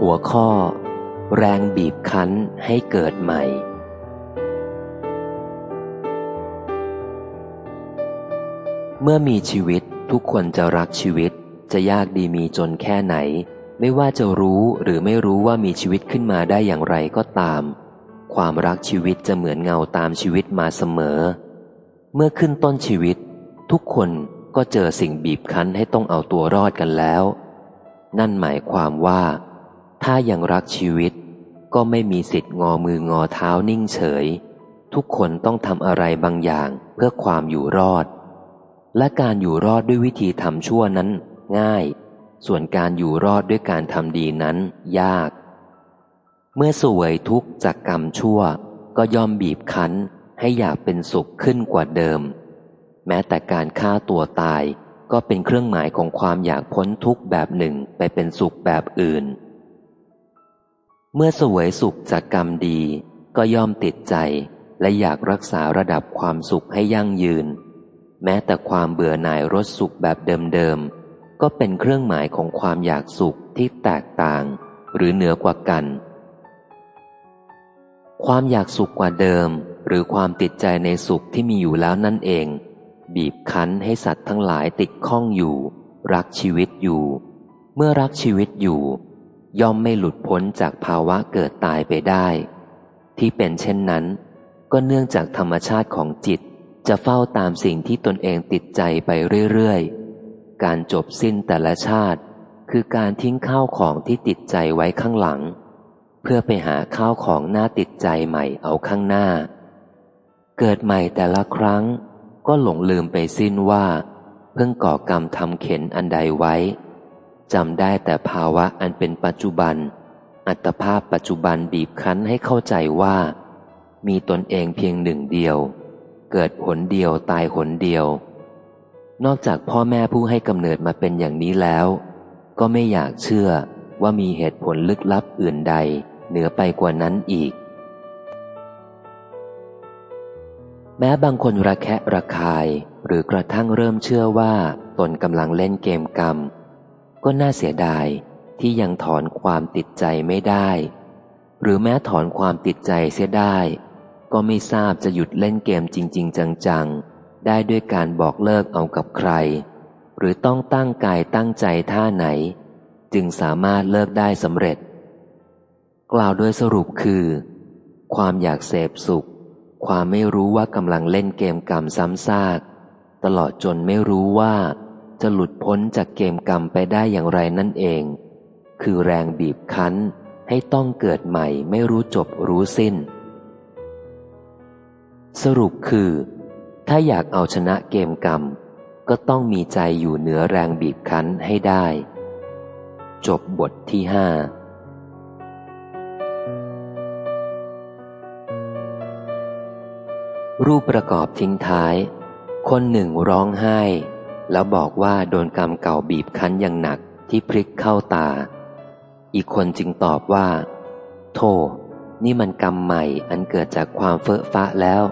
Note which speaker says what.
Speaker 1: หัวข้อ แรงบีบคั้นให้เกิดใหม่ เมื่อมีชีวิตทุกคนจะรักชีวิต จะยากดีมีจนแค่ไหน ไม่ว่าจะรู้หรือไม่รู้ว่ามีชีวิตขึ้นมาได้อย่างไรก็ตาม ความรักชีวิตจะเหมือนเงาตามชีวิตมาเสมอ เมื่อขึ้นต้นชีวิต ทุกคนก็เจอสิ่งบีบคั้นให้ต้องเอาตัวรอดกันแล้ว นั่นหมายความว่า ถ้ายังรักชีวิต ก็ไม่มีสิทธิ์งอมืองอเท้านิ่งเฉย ทุกคนต้องทำอะไรบางอย่างเพื่อความอยู่รอด และการอยู่รอดด้วยวิธีทำชั่วนั้น ง่าย ส่วนการอยู่รอดด้วยการทำดีนั้นยาก เมื่อสวยทุกจากกรรมชั่ว ก็ย่อมบีบคั้นให้อยากเป็นสุขขึ้นกว่าเดิม แม้แต่การฆ่าตัวตายก็เป็นเครื่องหมายของความอยากพ้นทุกข์แบบหนึ่งไปเป็นสุขแบบอื่น เมื่อสวยสุขจากกรรมดี ก็ย่อมติดใจและอยากรักษาระดับความสุขให้ยั่งยืน แม้แต่ความเบื่อหน่ายรสสุขแบบเดิมๆ ก็เป็นเครื่องหมายของความอยากสุขที่แตกต่าง หรือเหนือกว่ากัน ความอยากสุขกว่าเดิม หรือความติดใจในสุขที่มีอยู่แล้วนั่นเอง บีบคั้นให้สัตว์ทั้งหลายติดข้องอยู่ รักชีวิตอยู่ เมื่อรักชีวิตอยู่ ย่อมไม่หลุดพ้นจากภาวะเกิดตายไปได้ ที่เป็นเช่นนั้น ก็เนื่องจากธรรมชาติของจิตจะเฝ้าตามสิ่งที่ตนเองติดใจไปเรื่อยๆ การจบสิ้นแต่ละชาติ คือการทิ้งข้าวของที่ติดใจไว้ข้างหลัง เพื่อไปหาข้าวของหน่าติดใจใหม่เอาข้างหน้า เกิดใหม่แต่ละครั้ง ก็หลงลืมไปสิ้นว่า เพิ่งก่อกรรมทำเข็นอันใดไว้ จำได้แต่ภาวะอันเป็นปัจจุบัน อัตภาพปัจจุบันบีบคั้นให้เข้าใจว่า มีตนเองเพียงหนึ่งเดียว เกิดผลเดียวตายหนเดียว นอกจากพ่อแม่ผู้ให้กำเนิดมาเป็นอย่างนี้แล้ว ก็ไม่อยากเชื่อว่ามีเหตุผลลึกลับอื่นใด เหนือไปกว่านั้นอีก แม้บางคนระแคะระคาย หรือกระทั่งเริ่มเชื่อว่า ตนกำลังเล่นเกมกรรม ก็น่าเสียดายที่ยังถอนความติดใจไม่ได้ หรือแม้ถอนความติดใจเสียได้ ก็ไม่ทราบจะหยุดเล่นเกมจริง ๆ จังๆ ได้ด้วยการบอกเลิกเอากับใคร หรือต้องตั้งกายตั้งใจท่าไหน จึงสามารถเลิกได้สำเร็จ กล่าวโดยสรุปคือ ความอยากเสพสุข ความไม่รู้ว่ากำลังเล่นเกมกรรมซ้ำซาก ตลอดจนไม่รู้ว่า จะหลุดพ้นจากเกมกรรมไปได้อย่างไรนั่นเอง คือแรงบีบคั้นให้ต้องเกิดใหม่ไม่รู้จบรู้สิ้น สรุปคือ ถ้าอยากเอาชนะเกมกรรม ก็ต้องมีใจอยู่เหนือแรงบีบคั้นให้ได้ จบบทที่ห้ารูปประกอบทิ้งท้าย คนหนึ่งร้องไห้ แล้วบอกว่าโดนกรรมเก่าบีบคั้นอย่างหนักที่พลิกเข้าตา อีกคนจึงตอบว่า โทนี่มันกรรมใหม่อันเกิดจากความเฟ้อฟ้าแล้ว